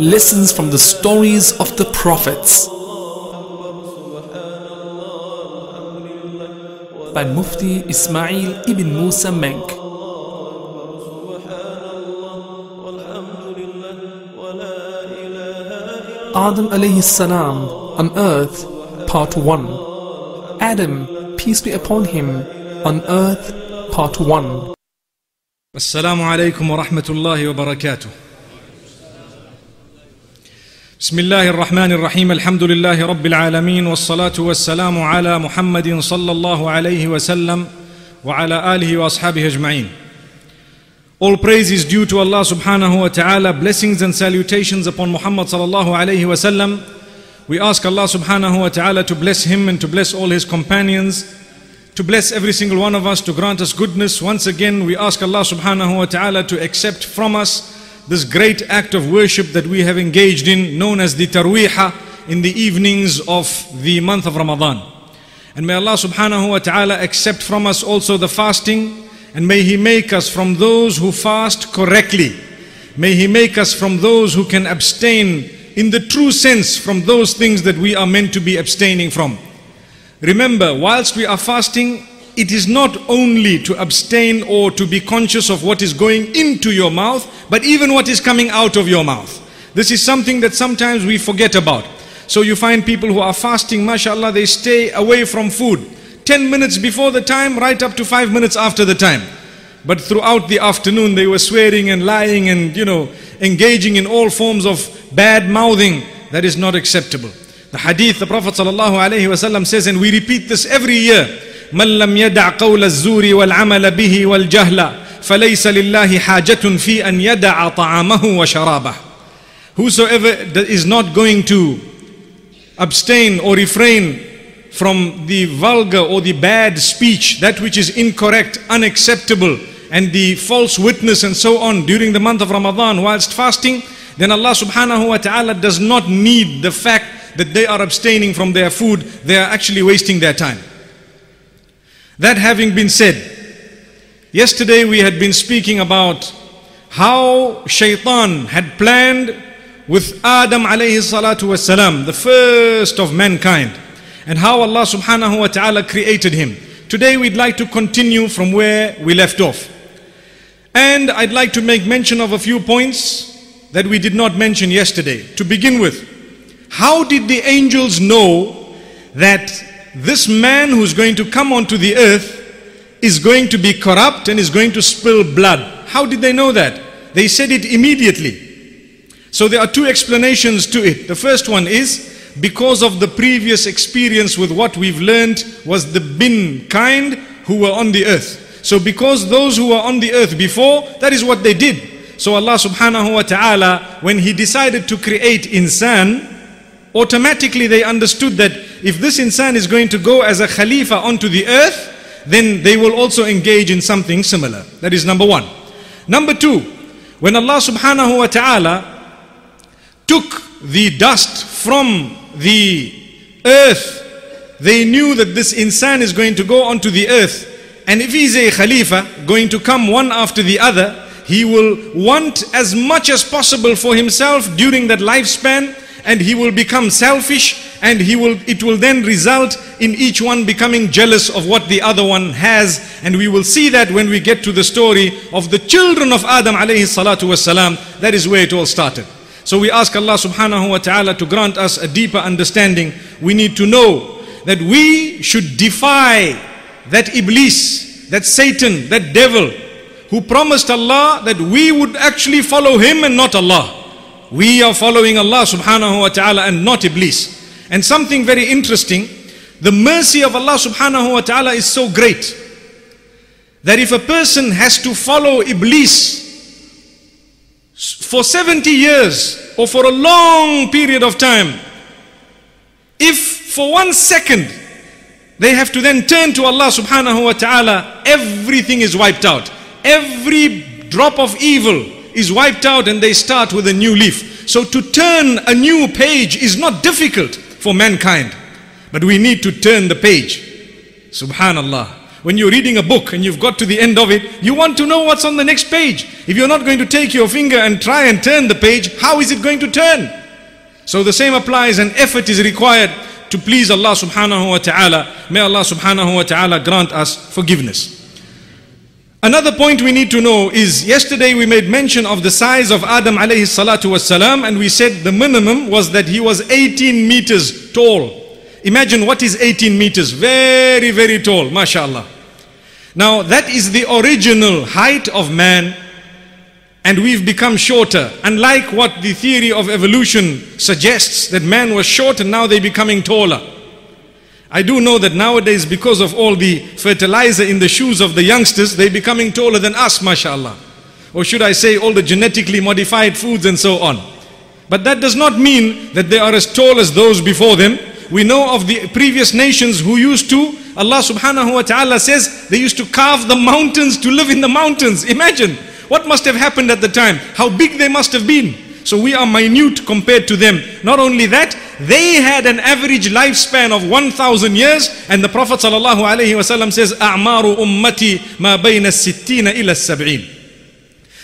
lessons from the stories of the prophets by Mufti Ismail ibn Musa Menk. Adam alayhi salam on earth, part 1. Adam, peace be upon him, on earth, part 1. Assalamu alaikum wa rahmatullahi wa barakatuh. بسم الله الرحمن الرحيم الحمد لله رب العالمين والصلاة والسلام على محمد صلى الله عليه وسلم وعلى آله وأصحابه أجمعين. All praise is due to Allah subhanahu wa ta'ala. Blessings and salutations upon Muhammad sallallahu alayhi wa sallam. We ask Allah subhanahu wa ta'ala to bless him and to bless all his companions, to bless every single one of us, to grant us goodness. Once again, we ask Allah subhanahu wa ta'ala to accept from us this great act of worship that we have engaged in, known as the taraweeh, in the evenings of the month of Ramadan. And may Allah subhanahu wa ta'ala accept from us also the fasting, and may He make us from those who fast correctly. May He make us from those who can abstain in the true sense from those things that we are meant to be abstaining from. Remember, whilst we are fasting, it is not only to abstain or to be conscious of what is going into your mouth, but even what is coming out of your mouth. This is something that sometimes we forget about. So you find people who are fasting, mashallah, they stay away from food. 10 minutes before the time, right up to 5 minutes after the time. But throughout the afternoon, they were swearing and lying and, you know, engaging in all forms of bad mouthing. That is not acceptable. The hadith, the Prophet ﷺ says, and we repeat this every year, من لم يدع قول الزور والعمل به والجهل فليس لله حاجة في أن يدع طعامه وشرابه. Whosoever is not going to abstain or refrain from the vulgar or the bad speech, that which is incorrect, unacceptable, and the false witness and so on during the month of Ramadan whilst fasting, then Allah subhanahu wa ta'ala does not need the fact that they are abstaining from their food, they are actually wasting their time. That having been said, yesterday we had been speaking about how shaitan had planned with Adam alayhi salatu wasalam, the first of mankind, and how Allah subhanahu wa ta'ala created him. Today we'd like to continue from where we left off. And I'd like to make mention of a few points that we did not mention yesterday. To begin with, how did the angels know that this man who's going to come onto the earth is going to be corrupt and is going to spill blood? How did they know that? They said it immediately. So there are two explanations to it. The first one is because of the previous experience with what we've learned was the jinn kind who were on the earth. So because those who were on the earth before, that is what they did. So Allah subhanahu wa ta'ala, when He decided to create insan, automatically they understood that if this insan is going to go as a khalifa onto the earth, then they will also engage in something similar. That is number one. Number two, when Allah subhanahu wa ta'ala took the dust from the earth, they knew that this insan is going to go onto the earth. And if he's a khalifa, going to come one after the other, he will want as much as possible for himself during that lifespan and he will become selfish and he will it will then result in each one becoming jealous of what the other one has. And we will see that when we get to the story of the children of Adam alayhi salatu wasalam that is where it all started. So we ask Allah subhanahu wa ta'ala to grant us a deeper understanding. We need to know that we should defy that iblis that satan that devil who promised Allah that we would actually follow him and not Allah we are following Allah subhanahu wa ta'ala and not Iblis. And something very interesting, the mercy of Allah subhanahu wa ta'ala is so great that if a person has to follow Iblis for 70 years or for a long period of time, If for one second they have to then turn to Allah subhanahu wa ta'ala, everything is wiped out. Every drop of evil is wiped out and they start with a new leaf. So to turn a new page is not difficult for mankind. But we need to turn the page. Subhanallah. When you're reading a book and you've got to the end of it, you want to know what's on the next page. If you're not going to take your finger and try and turn the page, how is it going to turn? So the same applies and effort is required to please Allah subhanahu wa ta'ala. May Allah subhanahu wa ta'ala grant us forgiveness. Another point we need to know is yesterday we made mention of the size of Adam alayhi salatu wasalam and we said the minimum was that he was 18 meters tall. Imagine what is 18 meters? Very, very tall, mashallah. Now that is the original height of man and we've become shorter. Unlike what the theory of evolution suggests, that man was short and now they're becoming taller. I do know that nowadays, because of all the fertilizer in the shoes of the youngsters, they're becoming taller than us, mashallah. Or should I say, all the genetically modified foods and so on. But that does not mean that they are as tall as those before them. We know of the previous nations who used to, Allah subhanahu wa ta'ala says, they used to carve the mountains to live in the mountains. Imagine what must have happened at the time, how big they must have been. So we are minute compared to them. Not only that, they had an average lifespan of 1000 years and the Prophet wasallam says a'maru ummati ma bayna sittina ila sab'in.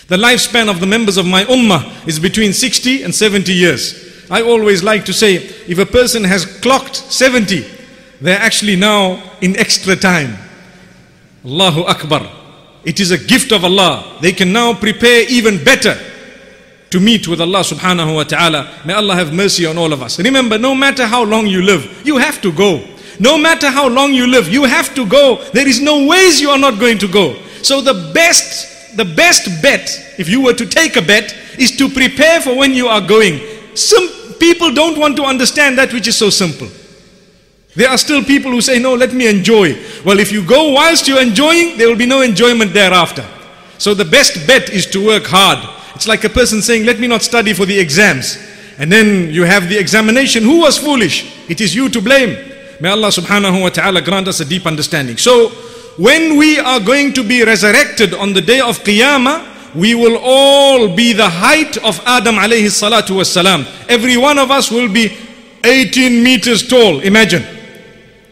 The lifespan of the members of my ummah is between 60 and 70 years. I always like to say if a person has clocked 70, they're actually now in extra time. Allahu Akbar. It is a gift of Allah. They can now prepare even better to meet with Allah subhanahu wa ta'ala. May Allah have mercy on all of us. Remember, no matter how long you live, you have to go. No matter how long you live, you have to go. There is no ways you are not going to go. So the best, the best bet, if you were to take a bet, is to prepare for when you are going. Some people don't want to understand that which is so simple. There are still people who say, no, let me enjoy. Well, if you go whilst you're enjoying, there will be no enjoyment thereafter. So the best bet is to work hard. It's like a person saying, let me not study for the exams. And then you have the examination. Who was foolish? It is you to blame. May Allah subhanahu wa ta'ala grant us a deep understanding. So, when we are going to be resurrected on the day of Qiyamah, we will all be the height of Adam alayhi salatu wasalam. Every one of us will be 18 meters tall. Imagine.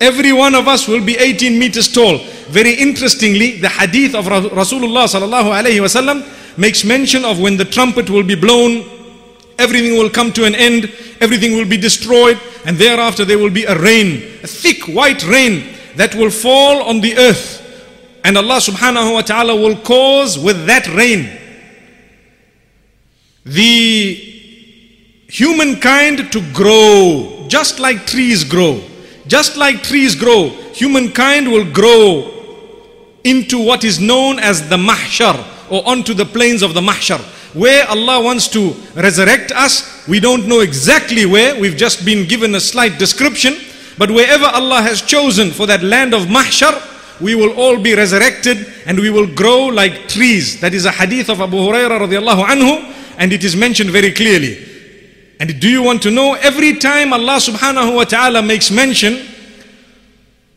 Every one of us will be 18 meters tall. Very interestingly, the hadith of Rasulullah sallallahu alayhi wasallam makes mention of when the trumpet will be blown, everything will come to an end, everything will be destroyed, and thereafter there will be a rain, a thick white rain that will fall on the earth. And Allah subhanahu wa ta'ala will cause with that rain the humankind to grow just like trees grow. Just like trees grow, humankind will grow into what is known as the mahshar or onto the plains of the mahshar. Where Allah wants to resurrect us, we don't know exactly where, we've just been given a slight description. But wherever Allah has chosen for that land of mahshar, we will all be resurrected and we will grow like trees. That is a hadith of Abu Hurairah radiallahu anhu and it is mentioned very clearly. And do you want to know? Every time Allah subhanahu wa ta'ala makes mention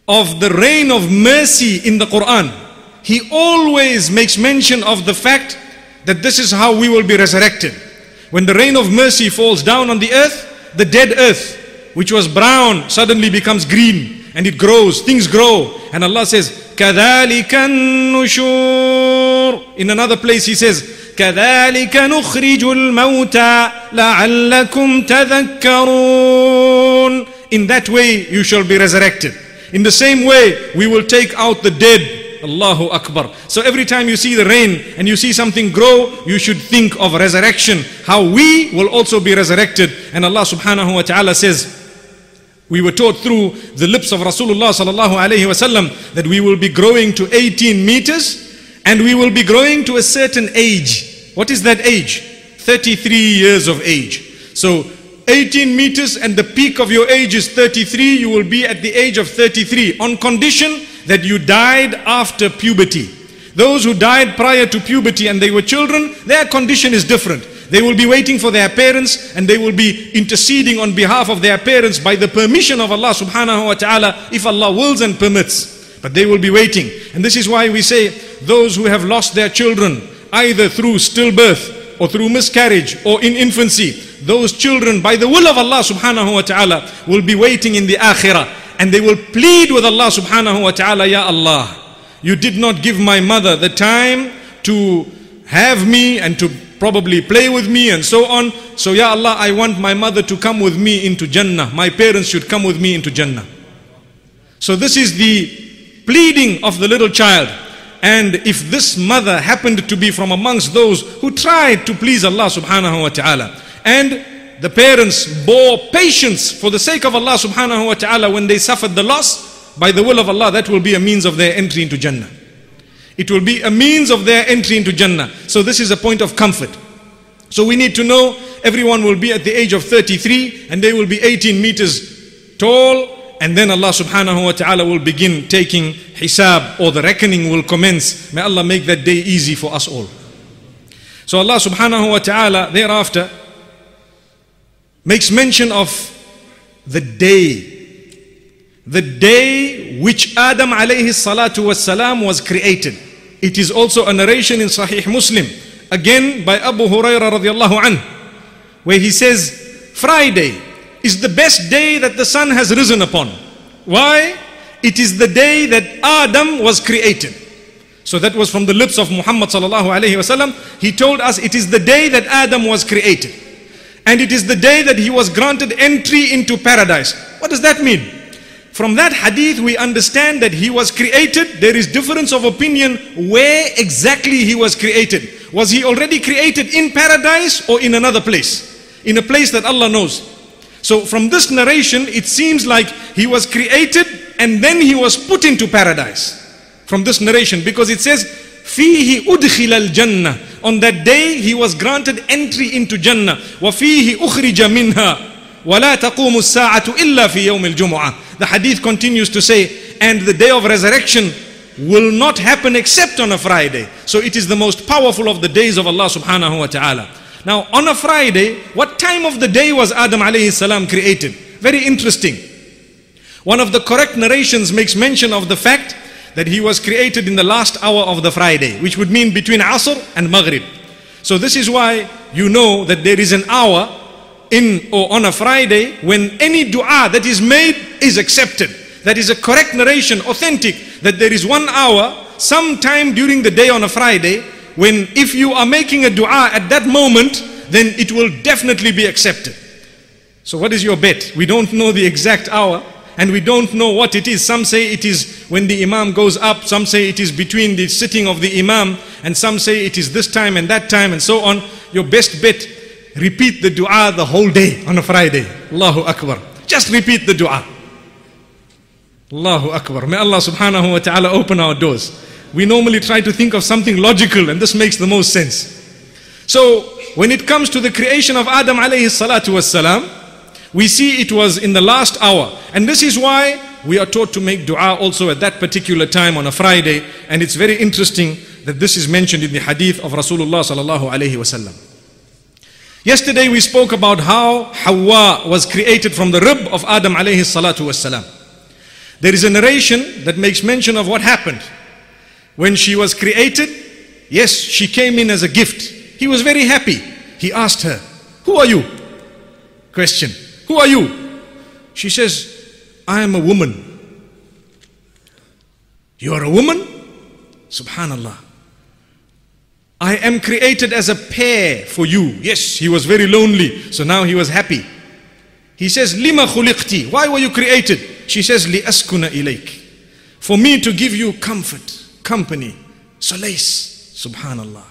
of the rain of mercy in the Quran, He always makes mention of the fact that this is how we will be resurrected. When the rain of mercy falls down on the earth, the dead earth, which was brown, suddenly becomes green and it grows, things grow. And Allah says, كَذَلِكَ النُّشُورُ In another place He says, كذلك نخرج الموتى لعلكم تذكرون In that way you shall be resurrected. In the same way we will take out the dead. Allahu Akbar. So every time you see the rain and you see something grow, you should think of resurrection. How we will also be resurrected. And Allah subhanahu wa ta'ala says, we were taught through the lips of Rasulullah sallallahu that we will be growing to 18 meters and we will be growing to a certain age. What is that age? 33 years of age. So 18 meters and the peak of your age is 33, you will be at the age of 33 on condition that you died after puberty. Those who died prior to puberty and they were children, their condition is different. They will be waiting for their parents and they will be interceding on behalf of their parents by the permission of Allah subhanahu wa ta'ala if Allah wills and permits. But they will be waiting. And this is why we say those who have lost their children either through stillbirth or through miscarriage or in infancy, those children by the will of Allah subhanahu wa ta'ala will be waiting in the akhirah and they will plead with Allah subhanahu wa ta'ala, Ya Allah, you did not give my mother the time to have me and to probably play with me and so on. So, Ya Allah, I want my mother to come with me into Jannah. My parents should come with me into Jannah. So, this is the pleading of the little child. And if this mother happened to be from amongst those who tried to please Allah subhanahu wa ta'ala, and the parents bore patience for the sake of Allah subhanahu wa ta'ala when they suffered the loss, by the will of Allah, that will be a means of their entry into Jannah. It will be a means of their entry into Jannah. So this is a point of comfort. So we need to know everyone will be at the age of 33 and they will be 18 meters tall and then Allah subhanahu wa ta'ala will begin taking hisab or the reckoning will commence. May Allah make that day easy for us all. So Allah subhanahu wa ta'ala thereafter makes mention of the day. The day which Adam alayhi salatu was created. It is also a narration in Sahih Muslim, again by Abu Hurairah radiallahu anhu, where he says, Friday is the best day that the sun has risen upon. Why? It is the day that Adam was created. So that was from the lips of Muhammad sallallahu alayhi wasallam. He told us it is the day that Adam was created. And it is the day that he was granted entry into paradise. What does that mean? From that hadith, we understand that he was created. There is difference of opinion where exactly he was created. Was he already created in paradise or in another place? In a place that Allah knows. So from this narration, it seems like he was created and then he was put into paradise. From this narration, because it says, فيه أدخل الجنة. On that day, he was granted entry into Jannah. وفيه أخرج منها. ولا تقوم الساعة إلا في يوم الجمعة. The hadith continues to say, and the day of resurrection will not happen except on a Friday. So it is the most powerful of the days of Allah subhanahu wa ta'ala. Now on a Friday, what time of the day was Adam alayhi salam created? Very interesting. One of the correct narrations makes mention of the fact that he was created in the last hour of the Friday, which would mean between Asr and Maghrib. So this is why you know that there is an hour in or on a Friday when any dua that is made is accepted. That is a correct narration, authentic, that there is one hour, sometime during the day on a Friday, when if you are making a dua at that moment, then it will definitely be accepted. So what is your bet? We don't know the exact hour and we don't know what it is. Some say it is when the Imam goes up, some say it is between the sitting of the Imam, and some say it is this time and that time and so on. Your best bet repeat the dua the whole day on a Friday. Allahu Akbar. Just repeat the dua. Allahu Akbar. May Allah subhanahu wa ta'ala open our doors. We normally try to think of something logical and this makes the most sense. So when it comes to the creation of Adam alayhi salatu was salam, we see it was in the last hour. And this is why we are taught to make dua also at that particular time on a Friday. And it's very interesting that this is mentioned in the hadith of Rasulullah sallallahu alayhi wasallam. Yesterday we spoke about how Hawa was created from the rib of Adam alayhi salatu wasalam. There is a narration that makes mention of what happened. When she was created, yes, she came in as a gift. He was very happy. He asked her, Who are you? Question, Who are you? She says, I am a woman. You are a woman? Subhanallah. I am created as a pair for you. Yes, he was very lonely, so now he was happy. He says, Lima khuliqti. Why were you created? She says, Li askuna ilayk. For me to give you comfort, company, solace. Subhanallah.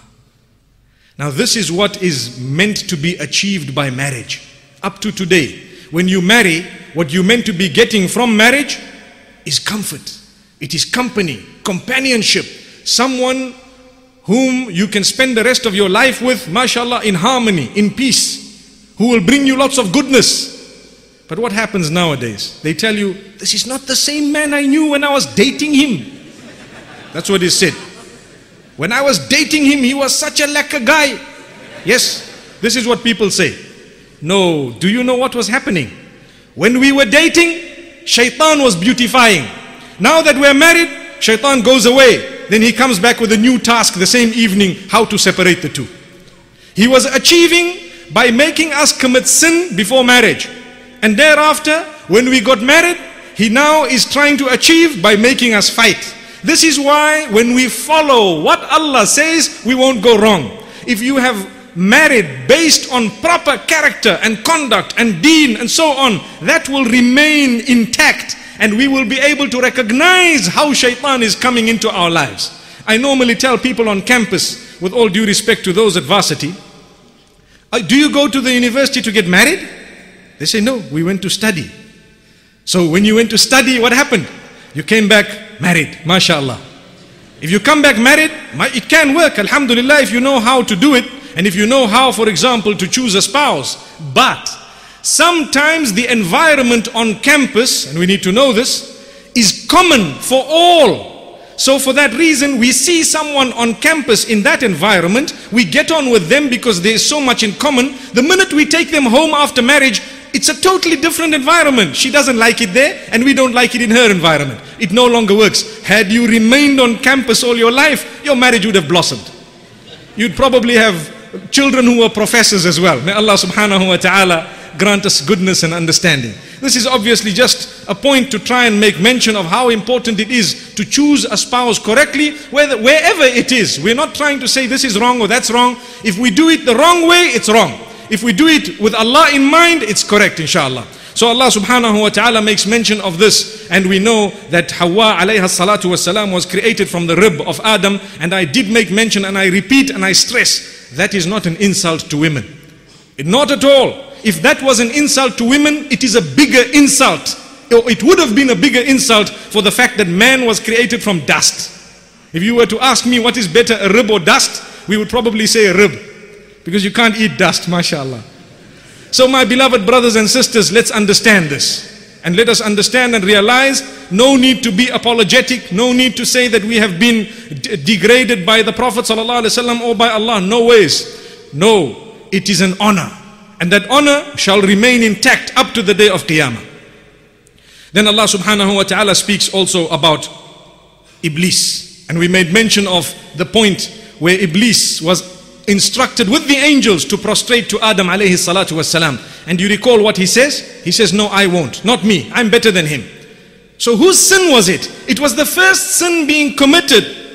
Now this is what is meant to be achieved by marriage. Up to today, when you marry, what you meant to be getting from marriage is comfort. It is company, companionship, someone whom you can spend the rest of your life with, mashallah, in harmony, in peace, who will bring you lots of goodness. But what happens nowadays? They tell you, this is not the same man I knew when I was dating him. That's what is said. When I was dating him, he was such a lekker guy. Yes, This is what people say. No, do you know what was happening? When we were dating, shaitan was beautifying. Now that we're married, shaitan goes away. Then he comes back with a new task the same evening how to separate the two. He was achieving by making us commit sin before marriage. And thereafter, when we got married, he now is trying to achieve by making us fight. This is why when we follow what Allah says, we won't go wrong. If you have married based on proper character and conduct and deen and so on, that will remain intact and we will be able to recognize how shaitan is coming into our lives. I normally tell people on campus, with all due respect to those at varsity, uh, do you go to the university to get married? They say, no, we went to study. So when you went to study, what happened? You came back married, mashallah. If you come back married, it can work, alhamdulillah, if you know how to do it, and if you know how, for example, to choose a spouse. But sometimes the environment on campus, and we need to know this, is common for all. So for that reason, we see someone on campus in that environment, we get on with them because there is so much in common. The minute we take them home after marriage, it's a totally different environment. She doesn't like it there and we don't like it in her environment. It no longer works. Had you remained on campus all your life, your marriage would have blossomed. You'd probably have children who were professors as well. May Allah subhanahu wa ta'ala grant us goodness and understanding. This is obviously just a point to try and make mention of how important it is to choose a spouse correctly, whether, wherever it is. We're not trying to say this is wrong or that's wrong. If we do it the wrong way, it's wrong. If we do it with Allah in mind, it's correct, inshallah. So Allah subhanahu wa ta'ala makes mention of this and we know that Hawa alayha salatu wasalam was created from the rib of Adam and I did make mention and I repeat and I stress that is not an insult to women. Not at all. If that was an insult to women, it is a bigger insult. It would have been a bigger insult for the fact that man was created from dust. If you were to ask me what is better, a rib or dust, we would probably say a rib. Because you can't eat dust, mashallah. So my beloved brothers and sisters, let's understand this. And let us understand and realize no need to be apologetic, no need to say that we have been degraded by the Prophet ﷺ or by Allah. No ways. No, it is an honor and that honor shall remain intact up to the day of Qiyamah. Then Allah subhanahu wa ta'ala speaks also about Iblis. And we made mention of the point where Iblis was instructed with the angels to prostrate to Adam alayhi salatu wasalam. And you recall what he says? He says, no, I won't. Not me. I'm better than him. So whose sin was it? It was the first sin being committed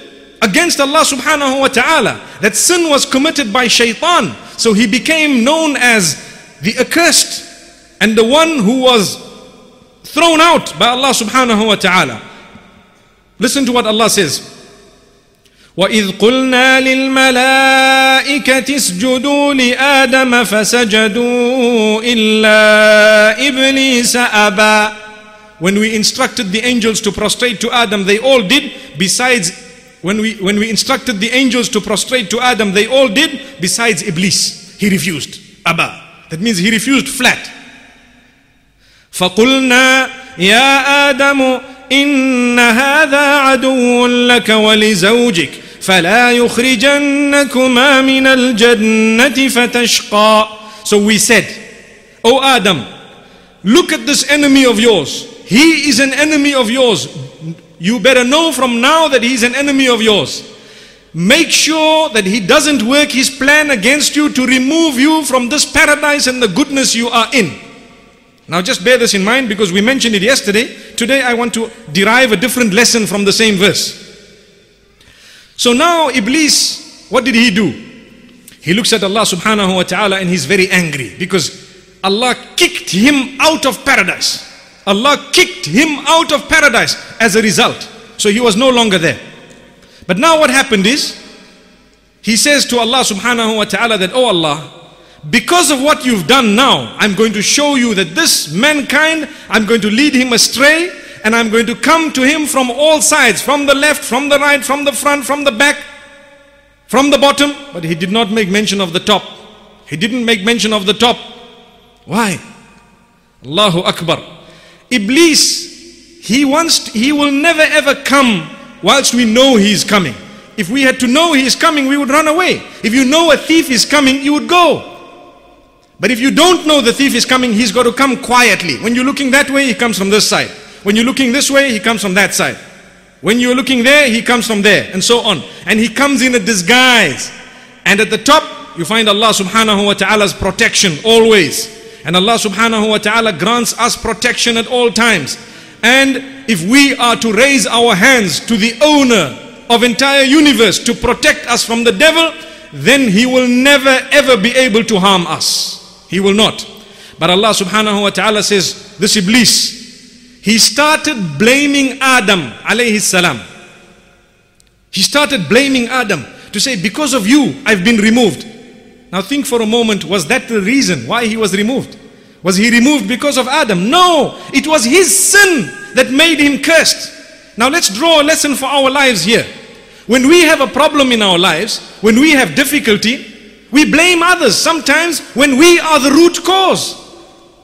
against Allah subhanahu wa ta'ala. That sin was committed by shaitan. So he became known as the accursed and the one who was thrown out by Allah subhanahu wa ta'ala. Listen to what Allah says. وإذ قلنا للملائكة اسجدوا لآدم فسجدوا إلا إبليس أبى When we instructed the angels to prostrate to Adam, they all did, besides when we, when we instructed the angels to prostrate to Adam, they all did, besides Iblis. He refused. Abba. That means he refused flat. فقلنا يا آدم إن هذا عدو لك ولزوجك فلا يخرجنكما من الجنة فتشقى So we said, O oh Adam, look at this enemy of yours. He is an enemy of yours. You better know from now that he's an enemy of yours. Make sure that he doesn't work his plan against you to remove you from this paradise and the goodness you are in. Now just bear this in mind because we mentioned it yesterday. Today I want to derive a different lesson from the same verse. So now Iblis, what did he do? He looks at Allah subhanahu wa ta'ala and he's very angry because Allah kicked him out of paradise. Allah kicked him out of paradise as a result. So he was no longer there. But now what happened is, he says to Allah subhanahu wa ta'ala that, Oh Allah, because of what you've done now, I'm going to show you that this mankind, I'm going to lead him astray and I'm going to come to him from all sides, from the left, from the right, from the front, from the back, from the bottom. But he did not make mention of the top. He didn't make mention of the top. Why? Allahu Akbar. Iblis, he wants, he will never ever come whilst we know he is coming. If we had to know he is coming, we would run away. If you know a thief is coming, you would go. But if you don't know the thief is coming, he's got to come quietly. When you're looking that way, he comes from this side. When you're looking this way, he comes from that side. When you're looking there, he comes from there, and so on. And he comes in a disguise. And at the top, you find Allah subhanahu wa ta'ala's protection always. And Allah subhanahu wa ta'ala grants us protection at all times. And if we are to raise our hands to the owner of entire universe to protect us from the devil, then he will never ever be able to harm us. He will not. But Allah subhanahu wa ta'ala says, this Iblis, he started blaming Adam alayhi salam. He started blaming Adam to say, because of you, I've been removed. Now think for a moment, was that the reason why he was removed? Was he removed because of Adam? No, it was his sin that made him cursed. Now let's draw a lesson for our lives here. When we have a problem in our lives, when we have difficulty, we blame others sometimes when we are the root cause.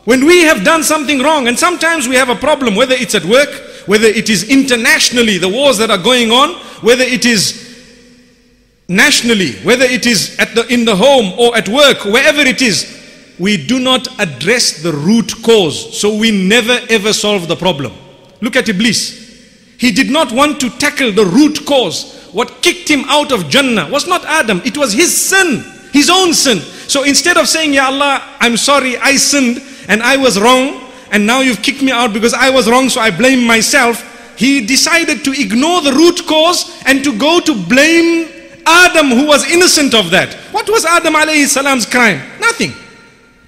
When we have done something wrong, and sometimes we have a problem, whether it's at work, whether it is internationally, the wars that are going on, whether it is nationally, whether it is at the, in the home or at work, wherever it is, we do not address the root cause. So we never ever solve the problem. Look at Iblis. He did not want to tackle the root cause. What kicked him out of Jannah was not Adam, it was his sin, his own sin. So instead of saying, Ya Allah, I'm sorry, I sinned, and I was wrong and now you've kicked me out because I was wrong so I blame myself. He decided to ignore the root cause and to go to blame Adam who was innocent of that. What was Adam alayhi salam's crime? Nothing.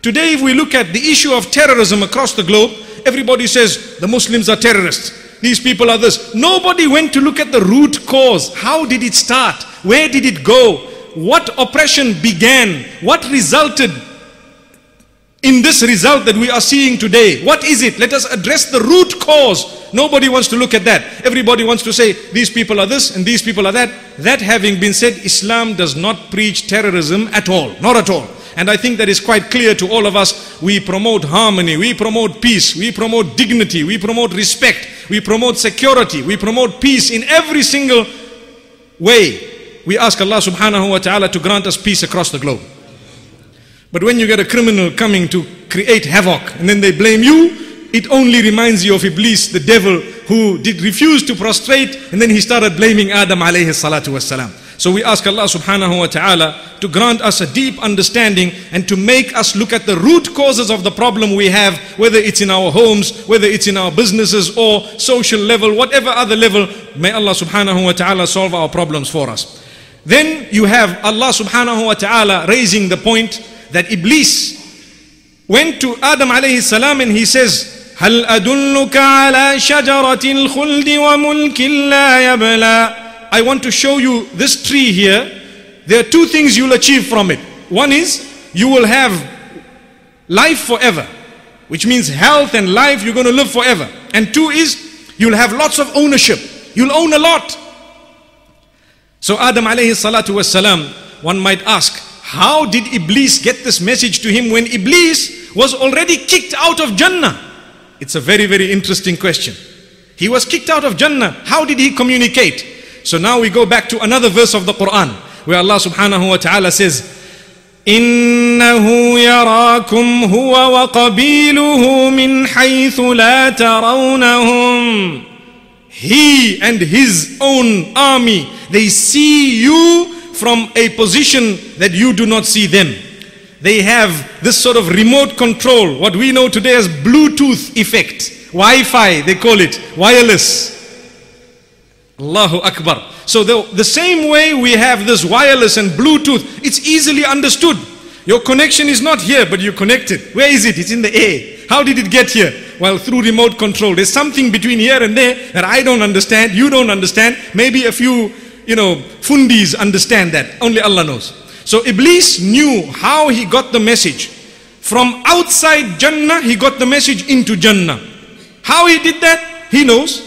Today if we look at the issue of terrorism across the globe, everybody says the Muslims are terrorists. These people are this. Nobody went to look at the root cause. How did it start? Where did it go? What oppression began? What resulted in this result that we are seeing today. What is it? Let us address the root cause. Nobody wants to look at that. Everybody wants to say these people are this and these people are that. That having been said, Islam does not preach terrorism at all. Not at all. And I think that is quite clear to all of us. We promote harmony, we promote peace, we promote dignity, we promote respect, we promote security, we promote peace in every single way. We ask Allah subhanahu wa ta'ala to grant us peace across the globe. But when you get a criminal coming to create havoc and then they blame you, it only reminds you of Iblis, the devil, who did refuse to prostrate and then he started blaming Adam alayhi salatu wasalam. So we ask Allah subhanahu wa ta'ala to grant us a deep understanding and to make us look at the root causes of the problem we have, whether it's in our homes, whether it's in our businesses or social level, whatever other level. May Allah subhanahu wa ta'ala solve our problems for us. Then you have Allah subhanahu wa ta'ala raising the point that Iblis went to Adam alayhi salam and he says, هل أدلك على شجرة الخلد وملك لا يبلى I want to show you this tree here. There are two things you'll achieve from it. One is you will have life forever, which means health and life, you're going to live forever. And two is you'll have lots of ownership. You'll own a lot. So Adam alayhi salatu was salam, one might ask, how did Iblis get this message to him when Iblis was already kicked out of Jannah? It's a very, very interesting question. He was kicked out of Jannah. How did he communicate? So now we go back to another verse of the Quran where Allah subhanahu wa ta'ala says, إنه يراكم هو وقبيله من حيث لا ترونهم He and his own army, they see you from a position that you do not see them. They have this sort of remote control, what we know today as Bluetooth effect. Wi-Fi, they call it, wireless. Allahu Akbar. So the, the same way we have this wireless and Bluetooth, it's easily understood. Your connection is not here, but you're connected. Where is it? It's in the air. How did it get here? Well, through remote control. There's something between here and there that I don't understand, you don't understand. Maybe a few you know, fundis understand that. Only Allah knows. So Iblis knew how he got the message. From outside Jannah, he got the message into Jannah. How he did that, he knows.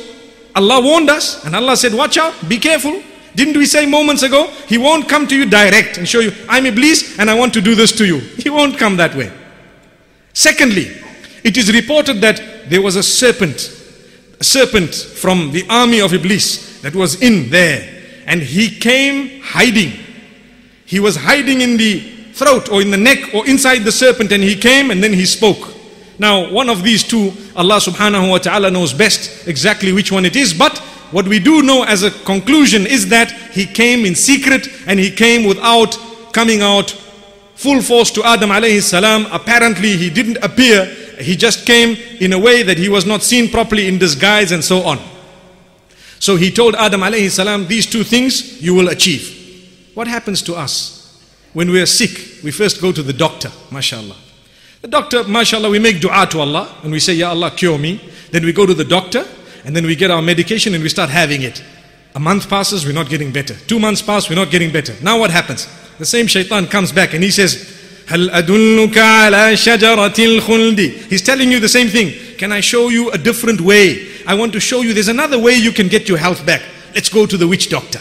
Allah warned us, and Allah said, Watch out, be careful. Didn't we say moments ago? He won't come to you direct and show you, I'm Iblis and I want to do this to you. He won't come that way. Secondly, it is reported that there was a serpent, a serpent from the army of Iblis that was in there and he came hiding. He was hiding in the throat or in the neck or inside the serpent and he came and then he spoke. Now, one of these two, Allah subhanahu wa ta'ala knows best exactly which one it is, but what we do know as a conclusion is that he came in secret and he came without coming out full force to Adam alayhi salam. Apparently, he didn't appear, he just came in a way that he was not seen properly in disguise and so on. So he told Adam alayhi salam, these two things you will achieve. What happens to us? When we are sick, we first go to the doctor, mashallah. The doctor, mashallah, we make dua to Allah and we say, Ya Allah, cure me. Then we go to the doctor and then we get our medication and we start having it. A month passes, we're not getting better. Two months pass, we're not getting better. Now what happens? The same shaitan comes back and he says, هل أدلك على شجرة الخلد He's telling you the same thing. Can I show you a different way? I want to show you there's another way you can get your health back. Let's go to the witch doctor.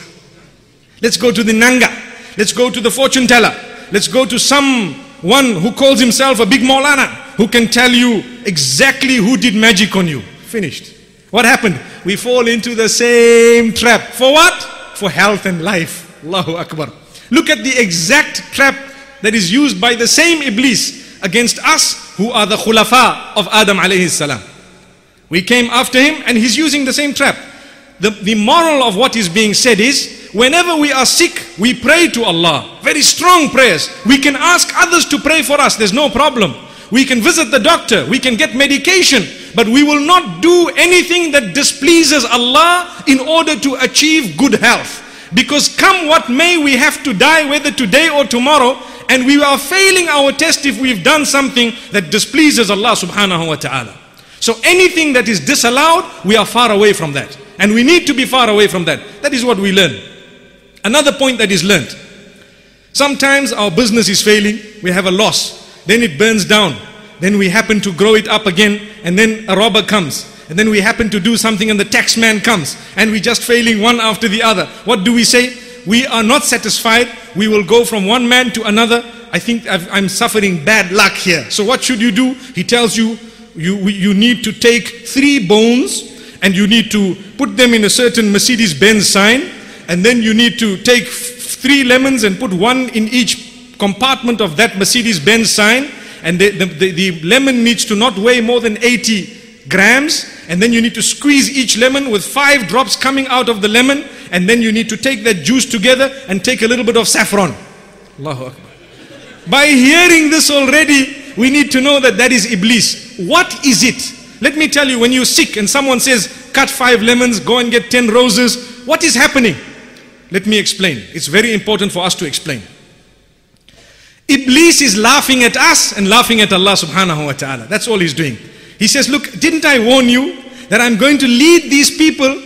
Let's go to the Nanga. Let's go to the fortune teller. Let's go to someone who calls himself a big Maulana who can tell you exactly who did magic on you. Finished. What happened? We fall into the same trap. For what? For health and life. Allahu Akbar. Look at the exact trap that is used by the same Iblis against us who are the khulafa of Adam alayhi salam. We came after him and he's using the same trap. The, the moral of what is being said is whenever we are sick, we pray to Allah. Very strong prayers. We can ask others to pray for us. There's no problem. We can visit the doctor. We can get medication. But we will not do anything that displeases Allah in order to achieve good health. Because come what may, we have to die whether today or tomorrow. And we are failing our test if we've done something that displeases Allah subhanahu wa ta'ala. So anything that is disallowed, we are far away from that. And we need to be far away from that. That is what we learn. Another point that is learned. Sometimes our business is failing, we have a loss, then it burns down. Then we happen to grow it up again, and then a robber comes. And then we happen to do something, and the tax man comes, and we just failing one after the other. What do we say? We are not satisfied. We will go from one man to another. I think i am suffering bad luck here. So what should you do? He tells you, you, you need to take three bones and you need to put them in a certain Mercedes Benz sign and then you need to take three lemons and put one in each compartment of that Mercedes Benz sign and the, the, the, the lemon needs to not weigh more than 80 grams and then you need to squeeze each lemon with five drops coming out of the lemon and then you need to take that juice together and take a little bit of saffron. Allahu Akbar. By hearing this already, we need to know that that is Iblis. What is it? Let me tell you, when you're sick and someone says, cut five lemons, go and get 10 roses, what is happening? Let me explain. It's very important for us to explain. Iblis is laughing at us and laughing at Allah subhanahu wa ta'ala. That's all he's doing. He says, Look, didn't I warn you that I'm going to lead these people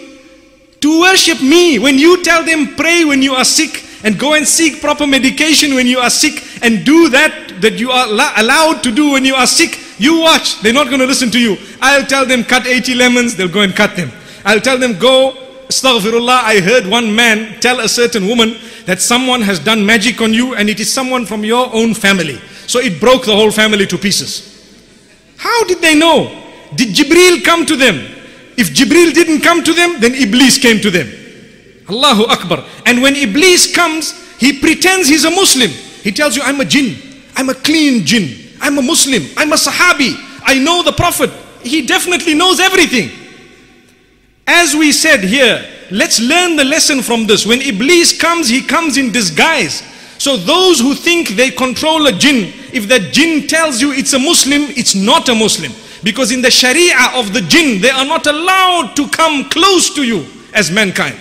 to worship me? When you tell them pray when you are sick and go and seek proper medication when you are sick and do that that you are allowed to do when you are sick, you watch. They're not going to listen to you. I'll tell them cut 80 lemons, they'll go and cut them. I'll tell them go Astaghfirullah, I heard one man tell a certain woman that someone has done magic on you and it is someone from your own family. So it broke the whole family to pieces. How did they know? Did Jibril come to them? If Jibril didn't come to them, then Iblis came to them. Allahu Akbar. And when Iblis comes, he pretends he's a Muslim. He tells you, I'm a jinn. I'm a clean jinn. I'm a Muslim. I'm a Sahabi. I know the Prophet. He definitely knows everything. As we said here, let's learn the lesson from this. When Iblis comes, he comes in disguise. So those who think they control a jinn, if that jinn tells you it's a Muslim, it's not a Muslim. Because in the Sharia of the jinn, they are not allowed to come close to you as mankind.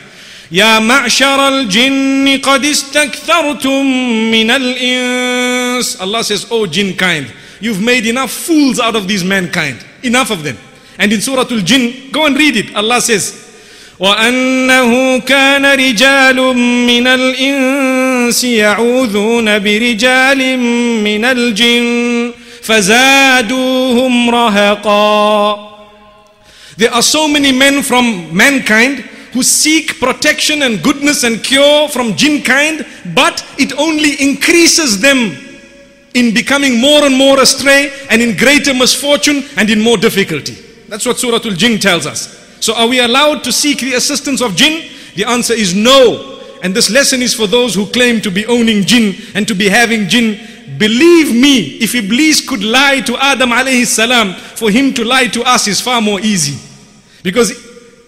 يا معشر الجن قد استكثرتم من الإنس Allah says, oh jinn kind, you've made enough fools out of these mankind. Enough of them. And in Surah Al-Jinn, go and read it. Allah says, وأنه كان رجال من الإنس يعوذون برجال من الجن فزادوهم رهقا There are so many men from mankind who seek protection and goodness and cure from jinn kind, but it only increases them in becoming more and more astray and in greater misfortune and in more difficulty. That's what Surah Al-Jinn tells us. So are we allowed to seek the assistance of jinn? The answer is no. And this lesson is for those who claim to be owning jinn and to be having jinn believe me, if Iblis could lie to Adam alayhi salam, for him to lie to us is far more easy. Because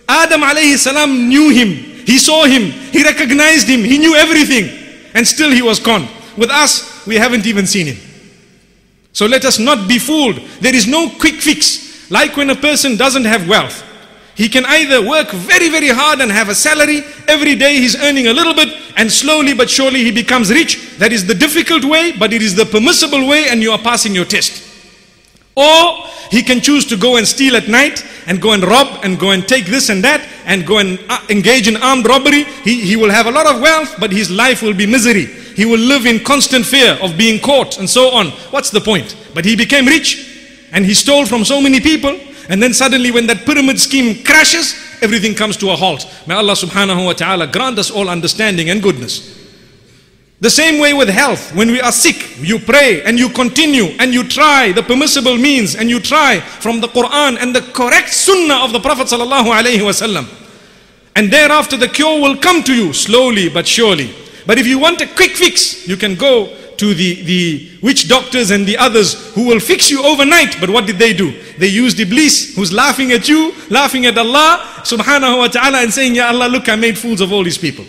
Adam alayhi salam knew him, he saw him, he recognized him, he knew everything, and still he was gone. With us, we haven't even seen him. So let us not be fooled. There is no quick fix. Like when a person doesn't have wealth, he can either work very, very hard and have a salary. Every day he's earning a little bit and slowly but surely he becomes rich. That is the difficult way, but it is the permissible way and you are passing your test. Or he can choose to go and steal at night and go and rob and go and take this and that and go and uh, engage in armed robbery. He, he will have a lot of wealth, but his life will be misery. He will live in constant fear of being caught and so on. What's the point? But he became rich and he stole from so many people and then suddenly when that pyramid scheme crashes, everything comes to a halt. May Allah subhanahu wa ta'ala grant us all understanding and goodness. The same way with health. When we are sick, you pray and you continue and you try the permissible means and you try from the Quran and the correct sunnah of the Prophet. And thereafter the cure will come to you slowly but surely. But if you want a quick fix, you can go to the, the witch doctors and the others who will fix you overnight. But what did they do? They used Iblis who's laughing at you, laughing at Allah subhanahu wa ta'ala and saying, Ya Allah, look, I made fools of all these people.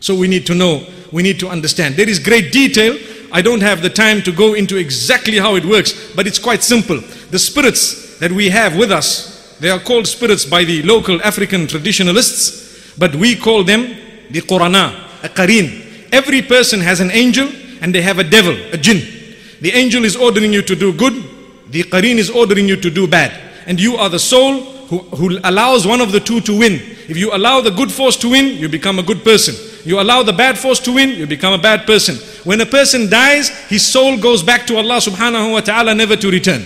So we need to know, we need to understand. There is great detail. I don't have the time to go into exactly how it works, but it's quite simple. The spirits that we have with us, they are called spirits by the local African traditionalists, but we call them the Qurana, a Qareen. Every person has an angel and they have a devil, a jinn. The angel is ordering you to do good, the Qareen is ordering you to do bad. And you are the soul who, who allows one of the two to win. If you allow the good force to win, you become a good person. You allow the bad force to win, you become a bad person. When a person dies, his soul goes back to Allah subhanahu wa ta'ala never to return.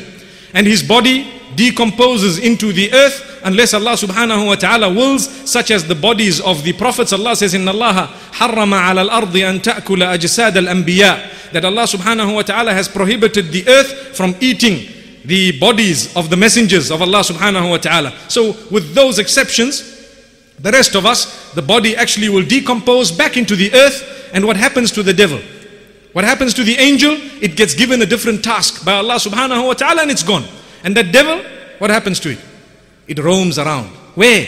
And his body decomposes into the earth unless Allah subhanahu wa ta'ala wills, such as the bodies of the prophets. Allah says, in Allah harrama ala al-ardi an ta'kula ajsad al-anbiya. That Allah subhanahu wa ta'ala has prohibited the earth from eating the bodies of the messengers of Allah subhanahu wa ta'ala. So with those exceptions, the rest of us, the body actually will decompose back into the earth. And what happens to the devil? What happens to the angel? It gets given a different task by Allah subhanahu wa ta'ala and it's gone. And that devil, what happens to it? It roams around. Where?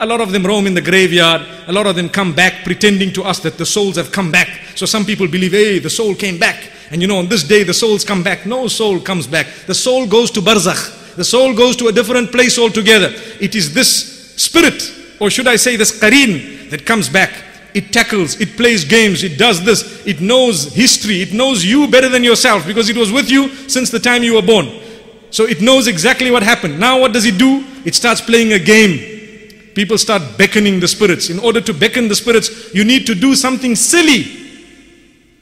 A lot of them roam in the graveyard. A lot of them come back pretending to us that the souls have come back. So some people believe, hey, the soul came back. And you know, on this day the souls come back. No soul comes back. The soul goes to barzakh. The soul goes to a different place altogether. It is this spirit, or should I say this qareen, that comes back. It tackles, it plays games, it does this, it knows history, it knows you better than yourself because it was with you since the time you were born. So it knows exactly what happened. Now what does it do? It starts playing a game. People start beckoning the spirits. In order to beckon the spirits, you need to do something silly.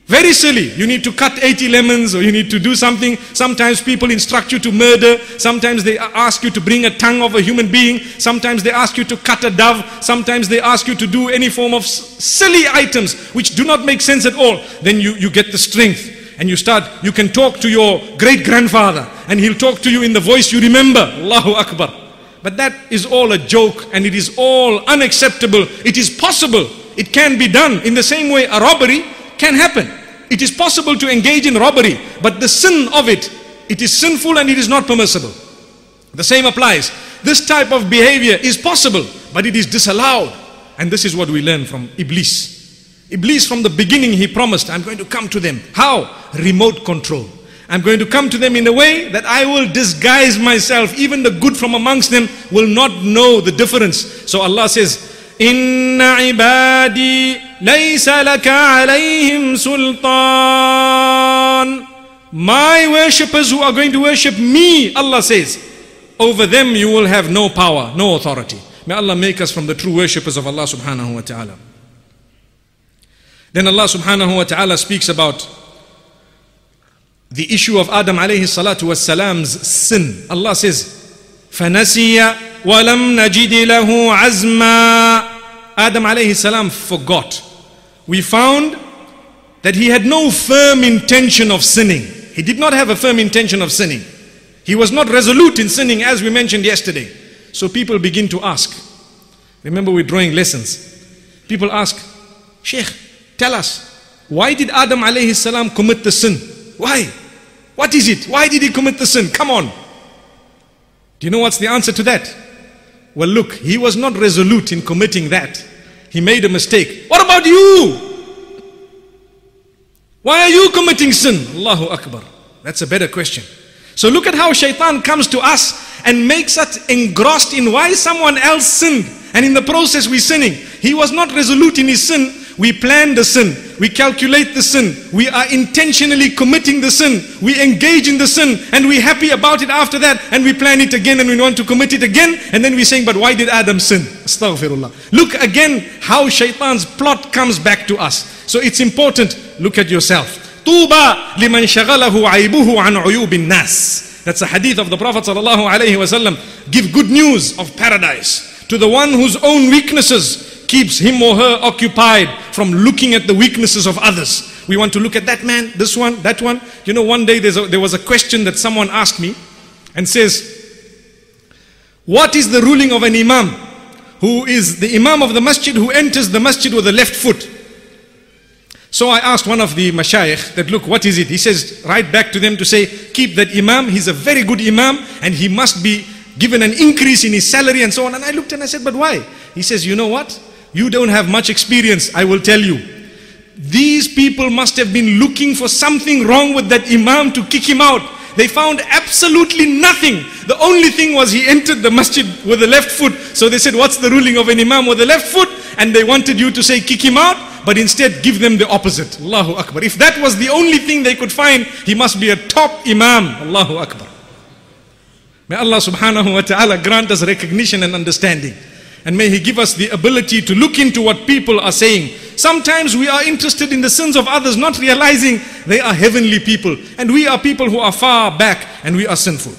Very silly. You need to cut 80 lemons or you need to do something. Sometimes people instruct you to murder. Sometimes they ask you to bring a tongue of a human being. Sometimes they ask you to cut a dove. Sometimes they ask you to do any form of silly items which do not make sense at all. Then you, you get the strength and you start, you can talk to your great grandfather and he'll talk to you in the voice you remember. Allahu Akbar. But that is all a joke and it is all unacceptable. It is possible. It can be done. In the same way, a robbery can happen. It is possible to engage in robbery, but the sin of it, it is sinful and it is not permissible. The same applies. This type of behavior is possible, but it is disallowed. And this is what we learn from Iblis. Iblis from the beginning he promised, I'm going to come to them. How? Remote control. I'm going to come to them in a way that I will disguise myself. Even the good from amongst them will not know the difference. So Allah says, إن عبادي ليس لك عليهم سلطان My worshippers who are going to worship me, Allah says, over them you will have no power, no authority. May Allah make us from the true worshippers of Allah subhanahu wa ta'ala. Then Allah subhanahu wa ta'ala speaks about the issue of Adam alayhi salatu was salam's sin. Allah says, فَنَسِيَ وَلَمْ نَجِدِ لَهُ عَزْمًا Adam alayhi salam forgot. We found that he had no firm intention of sinning. He did not have a firm intention of sinning. He was not resolute in sinning as we mentioned yesterday. So people begin to ask. Remember we're drawing lessons. People ask, Sheikh, tell us, why did Adam alayhi salam commit the sin? Why? What is it? Why did he commit the sin? Come on. Do you know what's the answer to that? Well, look, he was not resolute in committing that. He made a mistake. What about you? Why are you committing sin? Allahu Akbar. That's a better question. So look at how shaitan comes to us and makes us engrossed in why someone else sinned. And in the process we're sinning. He was not resolute in his sin We plan the sin. We calculate the sin. We are intentionally committing the sin. We engage in the sin and we're happy about it after that and we plan it again and we want to commit it again and then we're saying, but why did Adam sin? Astaghfirullah. Look again how shaitan's plot comes back to us. So it's important. Look at yourself. طوبى لمن شغله عيبه عن عيوب الناس. That's a hadith of the Prophet sallallahu alaihi wasallam. Give good news of paradise to the one whose own weaknesses keeps him or her occupied from looking at the weaknesses of others. We want to look at that man, this one, that one. You know, one day a, there was a question that someone asked me and says, What is the ruling of an imam who is the imam of the masjid who enters the masjid with the left foot? So I asked one of the mashayikh that, look, what is it? He says, Write back to them to say, keep that imam. He's a very good imam and he must be given an increase in his salary and so on. And I looked and I said, but why? He says, you know what? You don't have much experience, I will tell you. These people must have been looking for something wrong with that Imam to kick him out. They found absolutely nothing. The only thing was he entered the masjid with the left foot. So they said, What's the ruling of an Imam with the left foot? And they wanted you to say, Kick him out, but instead give them the opposite. Allahu Akbar. If that was the only thing they could find, he must be a top Imam. Allahu Akbar. May Allah subhanahu wa ta'ala grant us recognition and understanding. And may He give us the ability to look into what people are saying. Sometimes we are interested in the sins of others, not realizing they are heavenly people. And we are people who are far back and we are sinful.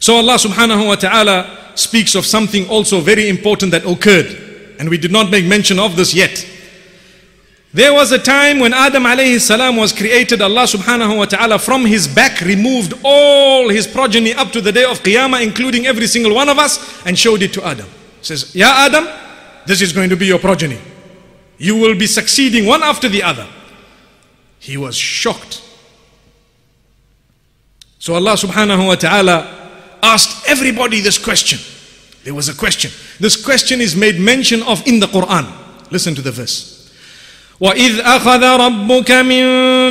So Allah subhanahu wa ta'ala speaks of something also very important that occurred. And we did not make mention of this yet. There was a time when Adam alayhi salam was created, Allah subhanahu wa ta'ala from his back removed all his progeny up to the day of Qiyamah, including every single one of us, and showed it to Adam says, Ya Adam, this is going to be your progeny. You will be succeeding one after the other. He was shocked. So Allah subhanahu wa ta'ala asked everybody this question. There was a question. This question is made mention of in the Quran. Listen to the verse. وإذ أخذ ربك من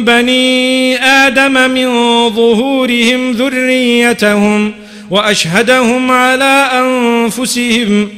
بني آدم من ظهورهم ذريتهم وأشهدهم على أنفسهم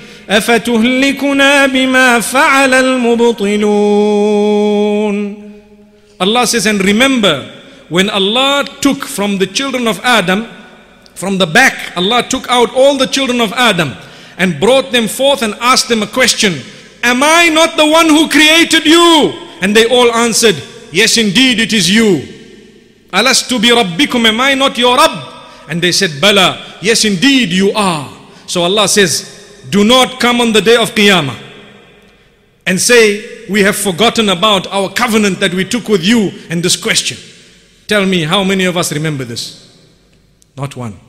أفتهلكنا بما فعل المبطلون Allah says and remember when Allah took from the children of Adam from the back Allah took out all the children of Adam and brought them forth and asked them a question am I not the one who created you and they all answered yes indeed it is you alastu bi rabbikum am I not your Rabb and they said bala yes indeed you are so Allah says do not come on the day of Qiyamah and say, We have forgotten about our covenant that we took with you and this question. Tell me, how many of us remember this? Not one.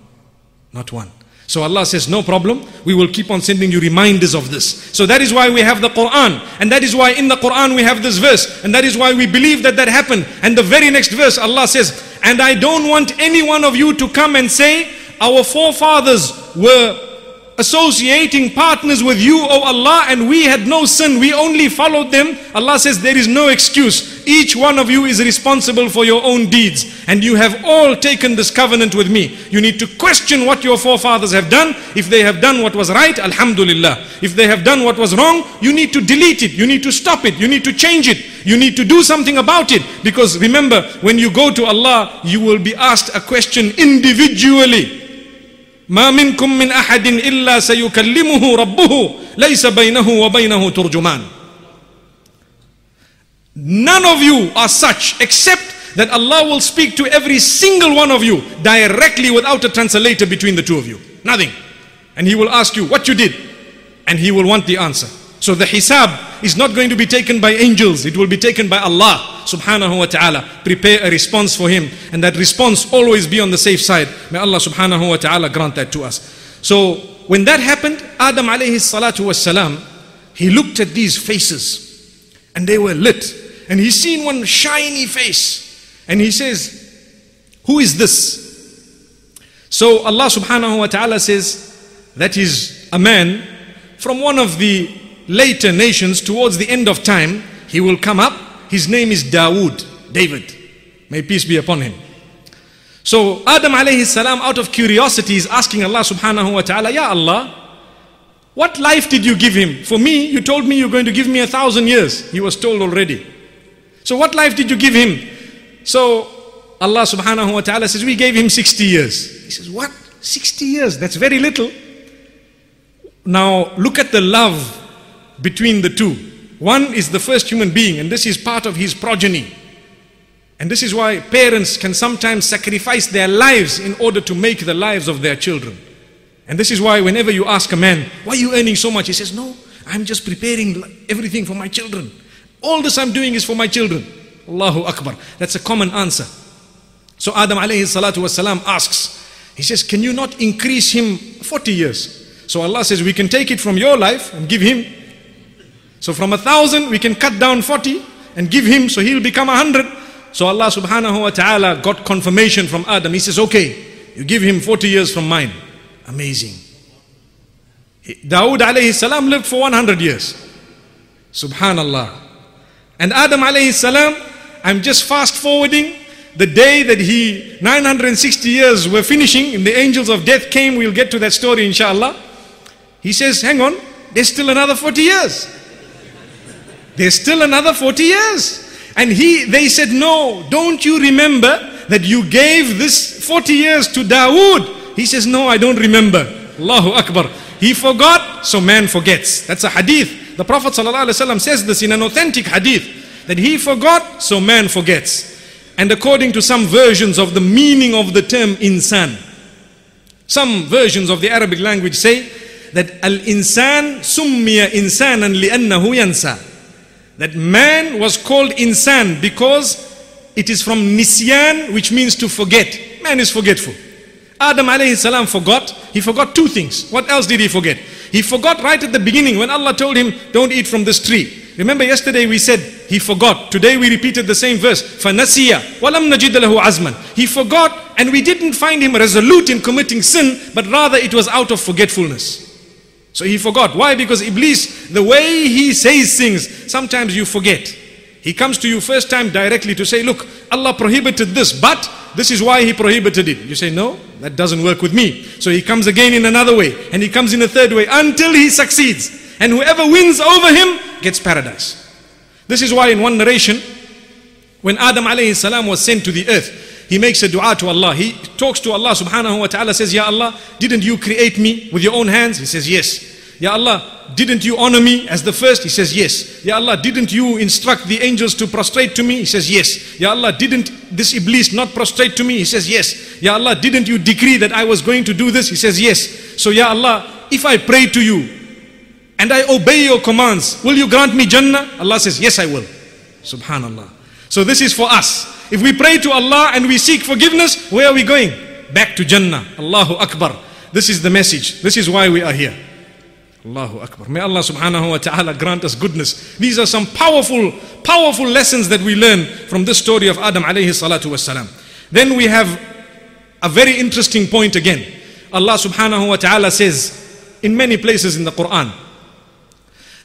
Not one. So Allah says, No problem. We will keep on sending you reminders of this. So that is why we have the Quran. And that is why in the Quran we have this verse. And that is why we believe that that happened. And the very next verse, Allah says, And I don't want any one of you to come and say, Our forefathers were associating partners with you, O Allah, and we had no sin, we only followed them. Allah says there is no excuse. Each one of you is responsible for your own deeds, and you have all taken this covenant with me. You need to question what your forefathers have done. If they have done what was right, Alhamdulillah. If they have done what was wrong, you need to delete it, you need to stop it, you need to change it, you need to do something about it. Because remember, when you go to Allah, you will be asked a question individually. ما منكم من احد الا سيكلمه ربه ليس بينه وبينه ترجمان None of you are such except that Allah will speak to every single one of you directly without a translator between the two of you. Nothing. And He will ask you what you did. And He will want the answer. So the hisab is not going to be taken by angels, it will be taken by Allah subhanahu wa ta'ala. Prepare a response for Him. And that response always be on the safe side. May Allah subhanahu wa ta'ala grant that to us. So when that happened, Adam alayhi salatu was salam, he looked at these faces and they were lit. And he seen one shiny face. And he says, Who is this? So Allah subhanahu wa ta'ala says, That is a man from one of the later nations towards the end of time. He will come up. His name is Dawood, David. May peace be upon him. So Adam alayhi salam out of curiosity is asking Allah subhanahu wa ta'ala, Ya Allah, what life did you give him? For me, you told me you're going to give me a thousand years. He was told already. So what life did you give him? So Allah subhanahu wa ta'ala says, we gave him 60 years. He says, what? 60 years? That's very little. Now look at the love between the two. One is the first human being and this is part of his progeny. And this is why parents can sometimes sacrifice their lives in order to make the lives of their children. And this is why whenever you ask a man, why are you earning so much? He says, no, I'm just preparing everything for my children. All this I'm doing is for my children. Allahu Akbar. That's a common answer. So Adam alayhi salatu wasalam asks, he says, can you not increase him 40 years? So Allah says, we can take it from your life and give him. So from a thousand, we can cut down 40 and give him, so he'll become a hundred. So Allah subhanahu wa ta'ala got confirmation from Adam. He says, okay, you give him 40 years from mine. Amazing. Dawood alayhi salam lived for 100 years. Subhanallah. And Adam alayhi salam, I'm just fast forwarding the day that he, 960 years were finishing, and the angels of death came. We'll get to that story inshallah. He says, hang on, there's still another 40 years. There's still another 40 years. And he, they said, no, don't you remember that you gave this 40 years to Dawood? He says, no, I don't remember. Allahu Akbar. He forgot, so man forgets. That's a hadith. The Prophet ﷺ says this in an authentic hadith, that he forgot, so man forgets. And according to some versions of the meaning of the term insan, some versions of the Arabic language say that al-insan summiya insanan li'annahu yansa that man was called insan because it is from nisyan which means to forget. Man is forgetful. Adam alayhi salam forgot. He forgot two things. What else did he forget? He forgot right at the beginning when allah told him don't eat from this tree. Remember yesterday we said he forgot. Today we repeated the same verse. Fanasiya walam najid lahu azman. He forgot and we didn't find him resolute in committing sin but rather it was out of forgetfulness so he forgot. Why? Because Iblis, the way he says things, sometimes you forget. He comes to you first time directly to say, look, Allah prohibited this, but this is why he prohibited it. You say, no, that doesn't work with me. So he comes again in another way, and he comes in a third way, until he succeeds. And whoever wins over him gets paradise. This is why in one narration, when Adam salam was sent to the earth, he makes a dua to Allah. He talks to Allah subhanahu wa ta'ala, says, Ya Allah, didn't you create me with your own hands? He says, Yes. Ya Allah, didn't you honor me as the first? He says, Yes. Ya Allah, didn't you instruct the angels to prostrate to me? He says, Yes. Ya Allah, didn't this Iblis not prostrate to me? He says, Yes. Ya Allah, didn't you decree that I was going to do this? He says, Yes. So, Ya Allah, if I pray to you and I obey your commands, will you grant me Jannah? Allah says, Yes, I will. Subhanallah. So, this is for us. If we pray to Allah and we seek forgiveness, where are we going? Back to Jannah. Allahu Akbar. This is the message. This is why we are here. Allahu Akbar. May Allah subhanahu wa ta'ala grant us goodness. These are some powerful, powerful lessons that we learn from this story of Adam alayhi salatu wasalam. Then we have a very interesting point again. Allah subhanahu wa ta'ala says in many places in the Quran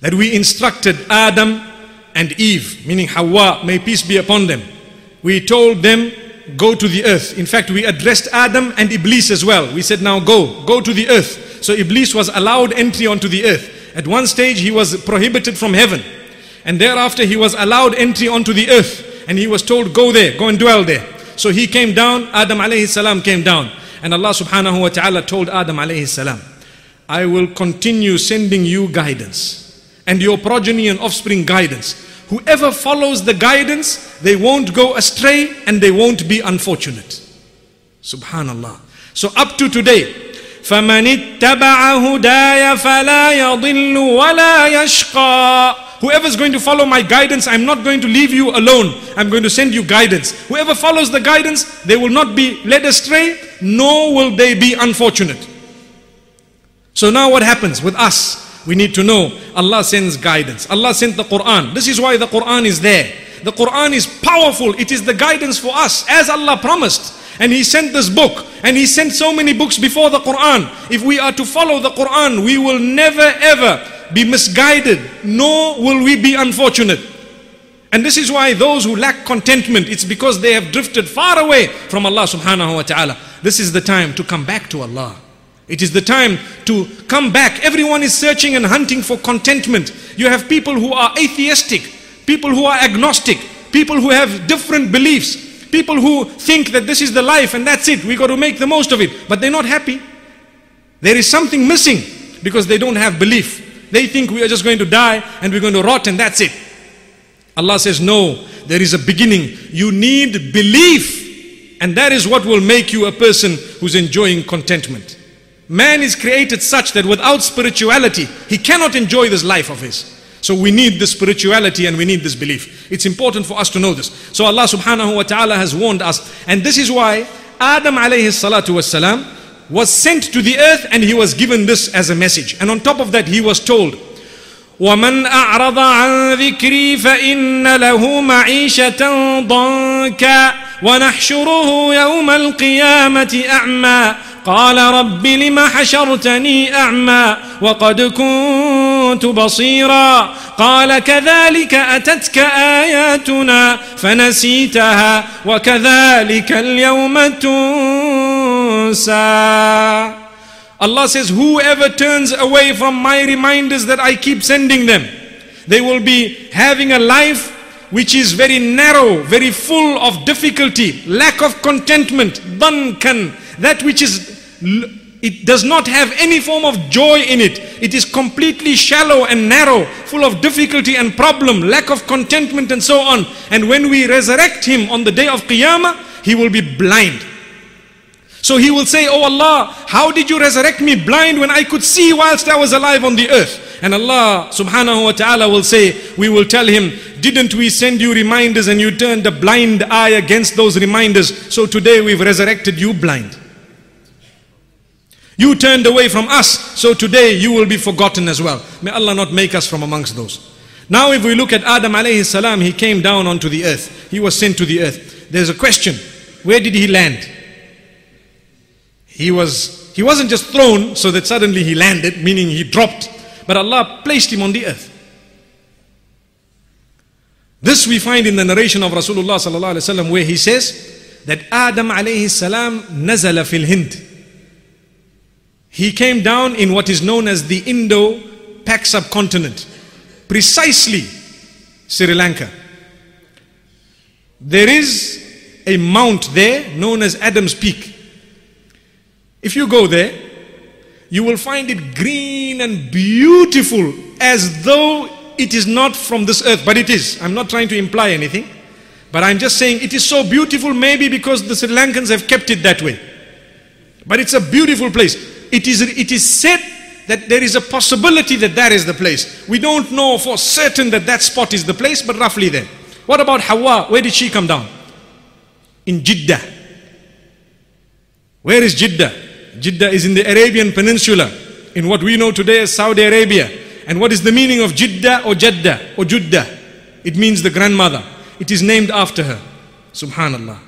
that we instructed Adam and Eve, meaning Hawa, may peace be upon them. We told them, go to the earth. In fact, we addressed Adam and Iblis as well. We said, now go, go to the earth. So Iblis was allowed entry onto the earth. At one stage, he was prohibited from heaven. And thereafter, he was allowed entry onto the earth. And he was told, go there, go and dwell there. So he came down, Adam alayhi salam came down. And Allah subhanahu wa ta'ala told Adam alayhi salam, I will continue sending you guidance and your progeny and offspring guidance whoever follows the guidance, they won't go astray and they won't be unfortunate. Subhanallah. So up to today, فمن اتبع هداي فلا يضل ولا يشقى Whoever is going to follow my guidance, I'm not going to leave you alone. I'm going to send you guidance. Whoever follows the guidance, they will not be led astray, nor will they be unfortunate. So now what happens with us? We need to know Allah sends guidance. Allah sent the Quran. This is why the Quran is there. The Quran is powerful. It is the guidance for us as Allah promised. And He sent this book. And He sent so many books before the Quran. If we are to follow the Quran, we will never ever be misguided, nor will we be unfortunate. And this is why those who lack contentment, it's because they have drifted far away from Allah subhanahu wa ta'ala. This is the time to come back to Allah. It is the time to come back. Everyone is searching and hunting for contentment. You have people who are atheistic, people who are agnostic, people who have different beliefs, people who think that this is the life and that's it. We got to make the most of it. But they're not happy. There is something missing because they don't have belief. They think we are just going to die and we're going to rot and that's it. Allah says, No, there is a beginning. You need belief. And that is what will make you a person who's enjoying contentment. Man is created such that without spirituality, he cannot enjoy this life of his. So we need this spirituality and we need this belief. It's important for us to know this. So Allah subhanahu wa ta'ala has warned us. And this is why Adam alayhi salatu was was sent to the earth and he was given this as a message. And on top of that, he was told, ومن أعرض عن ذكري فإن له معيشة ضنكا ونحشره يوم القيامة أعمى قال رب لم حشرتني أعمى وقد كنت بصيرا قال كذلك أتتك آياتنا فنسيتها وكذلك اليوم تنسى Allah says, whoever turns away from my reminders that I keep sending them, they will be having a life which is very narrow, very full of difficulty, lack of contentment, dankan, that which is it does not have any form of joy in it. It is completely shallow and narrow, full of difficulty and problem, lack of contentment and so on. And when we resurrect him on the day of Qiyamah, he will be blind. So he will say, Oh Allah, how did you resurrect me blind when I could see whilst I was alive on the earth? And Allah subhanahu wa ta'ala will say, We will tell him, Didn't we send you reminders and you turned a blind eye against those reminders? So today we've resurrected you blind. You turned away from us, so today you will be forgotten as well. May Allah not make us from amongst those. Now if we look at Adam alayhi salam, he came down onto the earth. He was sent to the earth. There's a question. Where did he land? He was he wasn't just thrown so that suddenly he landed, meaning he dropped, but Allah placed him on the earth. This we find in the narration of Rasulullah sallallahu alaihi wasallam where he says that Adam alayhi salam nazala fil Hind. He came down in what is known as the Indo-Pak subcontinent, precisely Sri Lanka. There is a mount there known as Adam's Peak. If you go there, you will find it green and beautiful as though it is not from this earth, but it is. I'm not trying to imply anything, but I'm just saying it is so beautiful maybe because the Sri Lankans have kept it that way. But it's a beautiful place it is, it is said that there is a possibility that that is the place. We don't know for certain that that spot is the place, but roughly there. What about Hawa? Where did she come down? In Jeddah. Where is Jeddah? Jeddah is in the Arabian Peninsula, in what we know today as Saudi Arabia. And what is the meaning of Jeddah or Jeddah or Juddah? It means the grandmother. It is named after her. Subhanallah.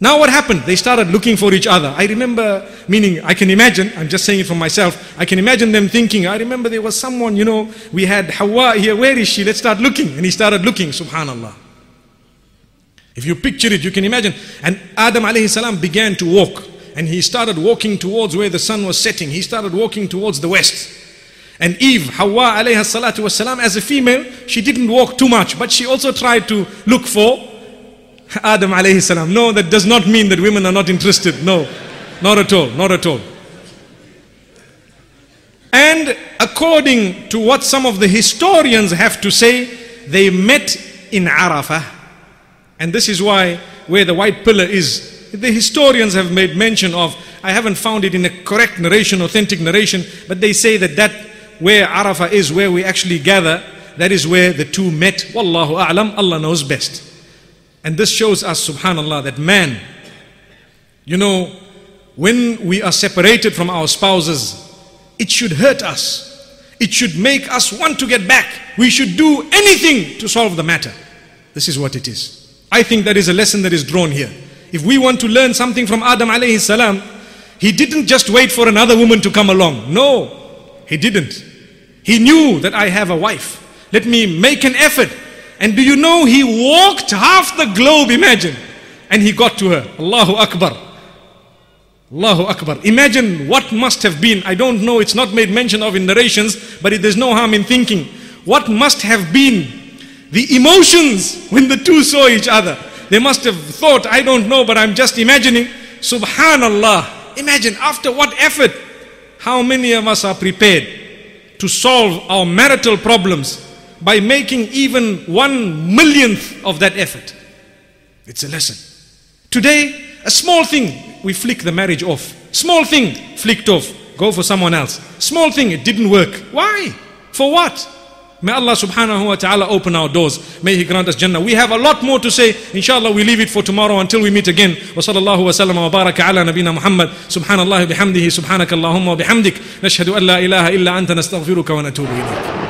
Now what happened? They started looking for each other. I remember, meaning I can imagine, I'm just saying it for myself, I can imagine them thinking, I remember there was someone, you know, we had Hawa here, where is she? Let's start looking. And he started looking, subhanallah. If you picture it, you can imagine. And Adam alayhi salam began to walk. And he started walking towards where the sun was setting. He started walking towards the west. And Eve, Hawa alayhi salatu was salam, as a female, she didn't walk too much, but she also tried to look for Adam alayhi salam. No, that does not mean that women are not interested. No, not at all, not at all. And according to what some of the historians have to say, they met in Arafah. And this is why where the white pillar is, the historians have made mention of, I haven't found it in a correct narration, authentic narration, but they say that that where Arafah is, where we actually gather, that is where the two met. Wallahu a'lam, Allah knows best. And this shows us, subhanAllah, that man, you know, when we are separated from our spouses, it should hurt us. It should make us want to get back. We should do anything to solve the matter. This is what it is. I think that is a lesson that is drawn here. If we want to learn something from Adam alayhi salam, he didn't just wait for another woman to come along. No, he didn't. He knew that I have a wife. Let me make an effort. And do you know he walked half the globe, imagine, and he got to her. Allahu Akbar. Allahu Akbar. Imagine what must have been. I don't know, it's not made mention of in narrations, but it, there's no harm in thinking. What must have been the emotions when the two saw each other? They must have thought, I don't know, but I'm just imagining. Subhanallah. Imagine after what effort, how many of us are prepared to solve our marital problems by making even one millionth of that effort. It's a lesson. Today, a small thing, we flick the marriage off. Small thing, flicked off. Go for someone else. Small thing, it didn't work. Why? For what? May Allah subhanahu wa ta'ala open our doors. May He grant us Jannah. We have a lot more to say. Inshallah, we leave it for tomorrow until we meet again. Wa sallallahu wa sallam wa baraka ala nabina Muhammad. Subhanallah bihamdihi. Subhanaka Allahumma wa bihamdik. Nashhadu an la ilaha illa anta nastaghfiruka wa natubu ilayk.